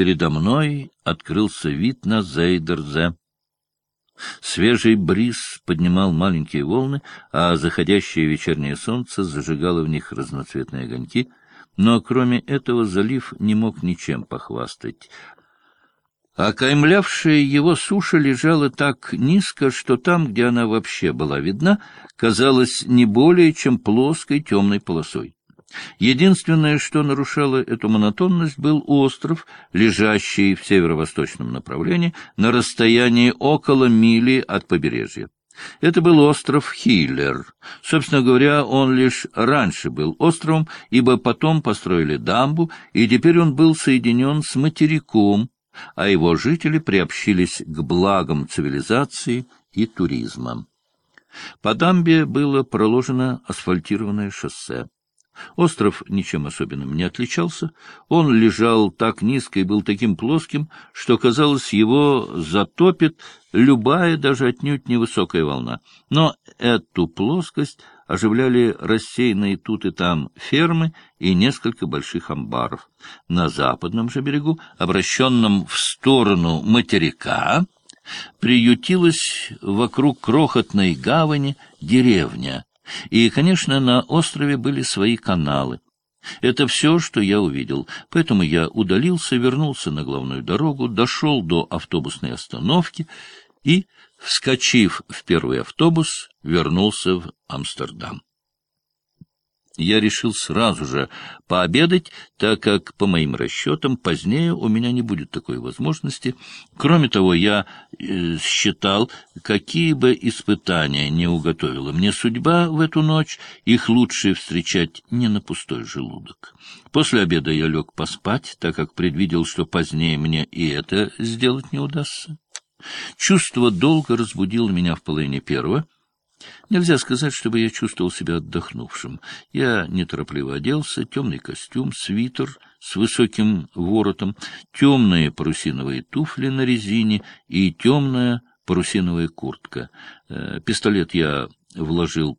передо мной открылся вид на Зейдерзе. Свежий бриз поднимал маленькие волны, а заходящее вечернее солнце зажигало в них разноцветные огоньки. Но кроме этого залив не мог ничем похвастать. Окаймлявшая его суша лежала так низко, что там, где она вообще была видна, казалась не более чем плоской темной полосой. Единственное, что нарушало эту монотонность, был остров, лежащий в северо-восточном направлении на расстоянии около мили от побережья. Это был остров Хиллер. Собственно говоря, он лишь раньше был островом, ибо потом построили дамбу, и теперь он был соединен с материком, а его жители приобщились к благам цивилизации и туризма. По дамбе было проложено асфальтированное шоссе. Остров ничем особенным не отличался. Он лежал так низко и был таким плоским, что, казалось, его затопит любая, даже отнюдь невысокая волна. Но эту плоскость оживляли рассеянные тут и там фермы и несколько больших амбаров. На западном же берегу, обращенном в сторону материка, приютилась вокруг крохотной гавани деревня — и, конечно, на острове были свои каналы. Это все, что я увидел, поэтому я удалился, вернулся на главную дорогу, дошел до автобусной остановки и, вскочив в первый автобус, вернулся в Амстердам я решил сразу же пообедать, так как, по моим расчетам, позднее у меня не будет такой возможности. Кроме того, я э, считал, какие бы испытания не уготовила мне судьба в эту ночь, их лучше встречать не на пустой желудок. После обеда я лег поспать, так как предвидел, что позднее мне и это сделать не удастся. Чувство долго разбудило меня в половине первого — Нельзя сказать, чтобы я чувствовал себя отдохнувшим. Я неторопливо оделся, темный костюм, свитер с высоким воротом, темные парусиновые туфли на резине и темная парусиновая куртка. Э, пистолет я вложил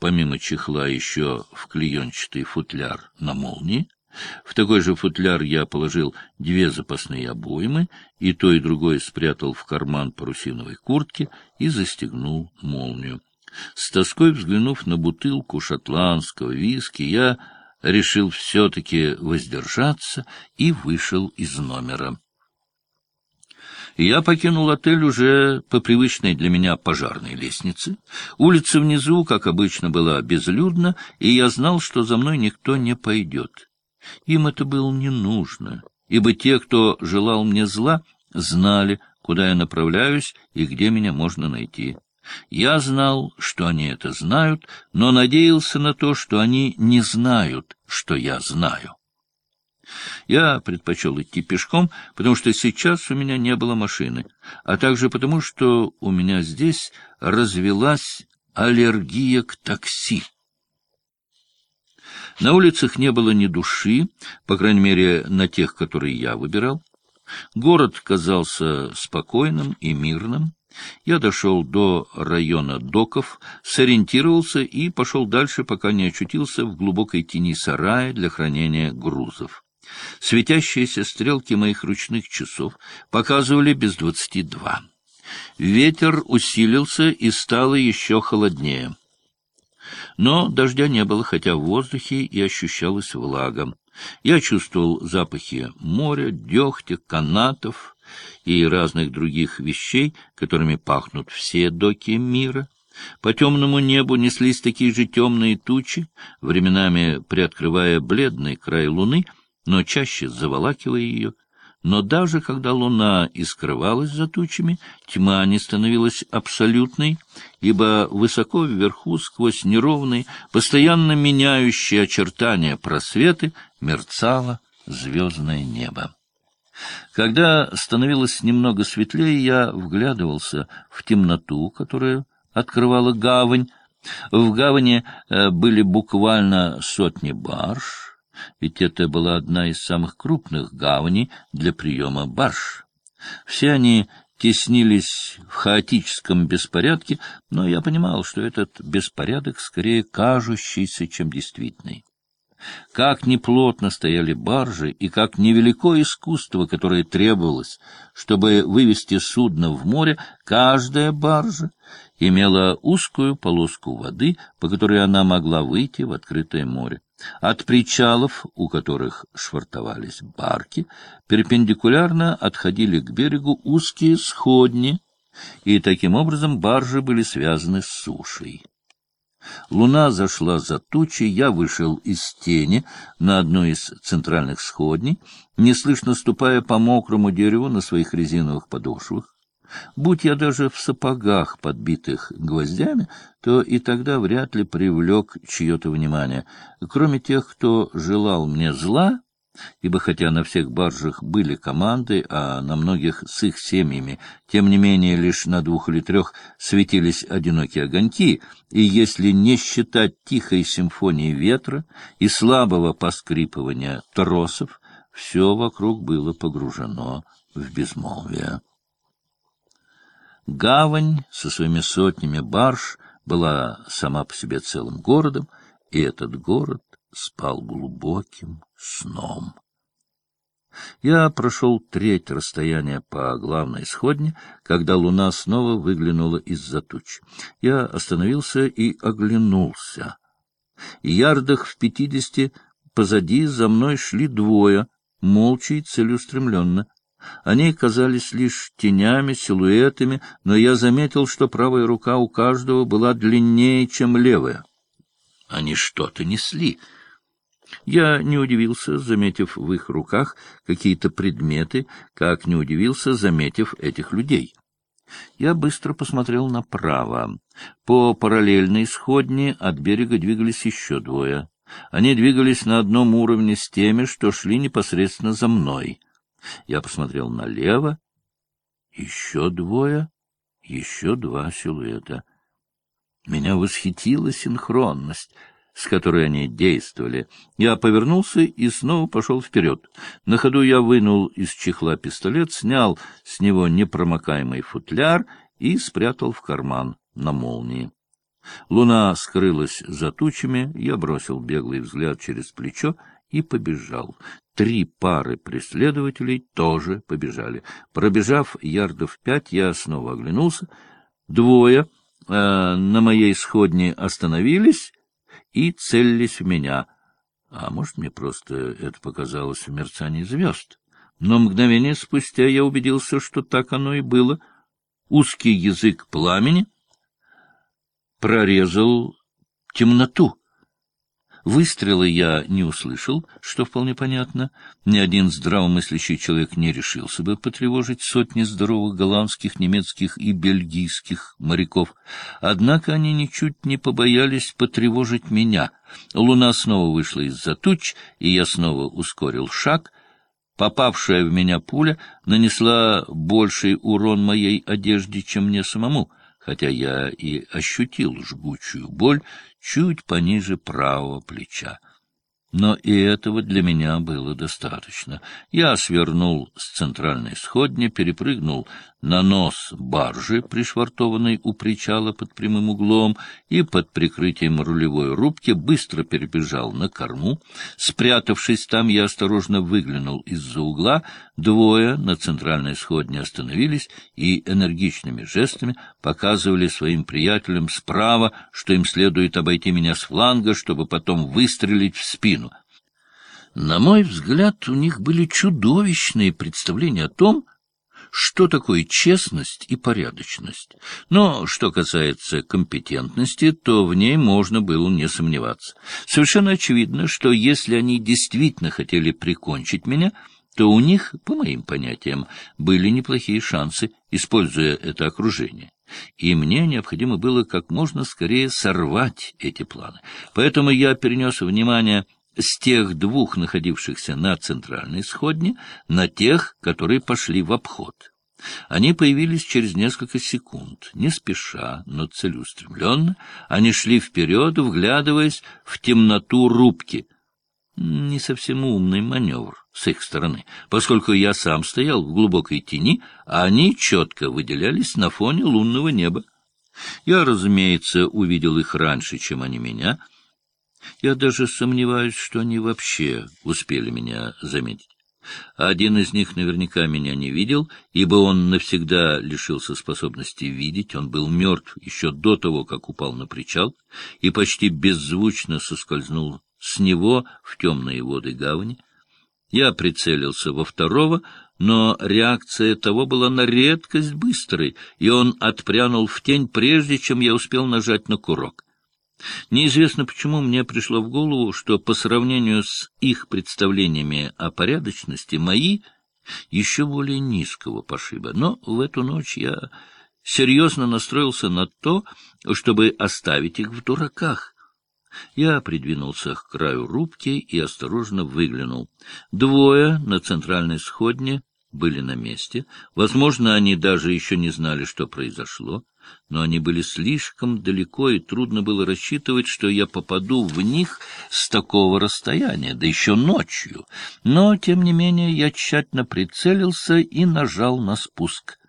помимо чехла еще в клеенчатый футляр на молнии. В такой же футляр я положил две запасные обоймы, и то и другое спрятал в карман парусиновой куртки и застегнул молнию. С тоской взглянув на бутылку шотландского виски, я решил все-таки воздержаться и вышел из номера. Я покинул отель уже по привычной для меня пожарной лестнице. Улица внизу, как обычно, была безлюдна, и я знал, что за мной никто не пойдет. Им это было не нужно, ибо те, кто желал мне зла, знали, куда я направляюсь и где меня можно найти. Я знал, что они это знают, но надеялся на то, что они не знают, что я знаю. Я предпочел идти пешком, потому что сейчас у меня не было машины, а также потому, что у меня здесь развелась аллергия к такси. На улицах не было ни души, по крайней мере, на тех, которые я выбирал. Город казался спокойным и мирным. Я дошел до района доков, сориентировался и пошел дальше, пока не очутился в глубокой тени сарая для хранения грузов. Светящиеся стрелки моих ручных часов показывали без двадцати два. Ветер усилился и стало еще холоднее. Но дождя не было, хотя в воздухе и ощущалась влага. Я чувствовал запахи моря, дегтя, канатов, и разных других вещей, которыми пахнут все доки мира. По темному небу неслись такие же темные тучи, временами приоткрывая бледный край луны, но чаще заволакивая ее. Но даже когда луна и скрывалась за тучами, тьма не становилась абсолютной, ибо высоко вверху, сквозь неровные, постоянно меняющие очертания просветы, мерцало звездное небо. Когда становилось немного светлее, я вглядывался в темноту, которая открывала гавань. В гавани э, были буквально сотни барж, ведь это была одна из самых крупных гаваней для приема барж. Все они теснились в хаотическом беспорядке, но я понимал, что этот беспорядок скорее кажущийся, чем действительный. Как неплотно стояли баржи, и как невелико искусство, которое требовалось, чтобы вывести судно в море, каждая баржа имела узкую полоску воды, по которой она могла выйти в открытое море. От причалов, у которых швартовались барки, перпендикулярно отходили к берегу узкие сходни, и таким образом баржи были связаны с сушей. Луна зашла за тучи, я вышел из тени на одну из центральных сходней, неслышно ступая по мокрому дереву на своих резиновых подошвах. Будь я даже в сапогах, подбитых гвоздями, то и тогда вряд ли привлек чье-то внимание. Кроме тех, кто желал мне зла, ибо хотя на всех баржах были команды, а на многих с их семьями, тем не менее лишь на двух или трех светились одинокие огоньки, и если не считать тихой симфонии ветра и слабого поскрипывания тросов, все вокруг было погружено в безмолвие. Гавань со своими сотнями барж была сама по себе целым городом, и этот город спал глубоким сном. Я прошел треть расстояния по главной сходне, когда луна снова выглянула из-за туч. Я остановился и оглянулся. Ярдах в пятидесяти позади за мной шли двое, молча и целеустремленно. Они казались лишь тенями, силуэтами, но я заметил, что правая рука у каждого была длиннее, чем левая. Они что-то несли — я не удивился, заметив в их руках какие-то предметы, как не удивился, заметив этих людей. Я быстро посмотрел направо. По параллельной сходне от берега двигались еще двое. Они двигались на одном уровне с теми, что шли непосредственно за мной. Я посмотрел налево. Еще двое, еще два силуэта. Меня восхитила синхронность — с которой они действовали. Я повернулся и снова пошел вперед. На ходу я вынул из чехла пистолет, снял с него непромокаемый футляр и спрятал в карман на молнии. Луна скрылась за тучами, я бросил беглый взгляд через плечо и побежал. Три пары преследователей тоже побежали. Пробежав ярдов пять, я снова оглянулся. Двое э, на моей сходне остановились и целились в меня. А может, мне просто это показалось в мерцании звезд. Но мгновение спустя я убедился, что так оно и было. Узкий язык пламени прорезал темноту. Выстрела я не услышал, что вполне понятно. Ни один здравомыслящий человек не решился бы потревожить сотни здоровых голландских, немецких и бельгийских моряков. Однако они ничуть не побоялись потревожить меня. Луна снова вышла из-за туч, и я снова ускорил шаг. Попавшая в меня пуля нанесла больший урон моей одежде, чем мне самому — хотя я и ощутил жгучую боль чуть пониже правого плеча. Но и этого для меня было достаточно. Я свернул с центральной сходни, перепрыгнул на нос баржи, пришвартованной у причала под прямым углом, и под прикрытием рулевой рубки быстро перебежал на корму. Спрятавшись там, я осторожно выглянул из-за угла. Двое на центральной сходне остановились и энергичными жестами показывали своим приятелям справа, что им следует обойти меня с фланга, чтобы потом выстрелить в спину. На мой взгляд, у них были чудовищные представления о том, что такое честность и порядочность. Но что касается компетентности, то в ней можно было не сомневаться. Совершенно очевидно, что если они действительно хотели прикончить меня, то у них, по моим понятиям, были неплохие шансы, используя это окружение. И мне необходимо было как можно скорее сорвать эти планы. Поэтому я перенес внимание с тех двух находившихся на центральной сходне на тех, которые пошли в обход. Они появились через несколько секунд, не спеша, но целеустремленно. Они шли вперед, вглядываясь в темноту рубки. Не совсем умный маневр с их стороны, поскольку я сам стоял в глубокой тени, а они четко выделялись на фоне лунного неба. Я, разумеется, увидел их раньше, чем они меня — Я даже сомневаюсь, что они вообще успели меня заметить. Один из них наверняка меня не видел, ибо он навсегда лишился способности видеть, он был мертв еще до того, как упал на причал, и почти беззвучно соскользнул с него в темные воды гавани. Я прицелился во второго, но реакция того была на редкость быстрой, и он отпрянул в тень, прежде чем я успел нажать на курок. Неизвестно почему мне пришло в голову, что по сравнению с их представлениями о порядочности мои еще более низкого пошиба. Но в эту ночь я серьезно настроился на то, чтобы оставить их в дураках. Я придвинулся к краю рубки и осторожно выглянул. Двое на центральной сходне были на месте. Возможно, они даже еще не знали, что произошло но они были слишком далеко, и трудно было рассчитывать, что я попаду в них с такого расстояния, да еще ночью. Но, тем не менее, я тщательно прицелился и нажал на спуск.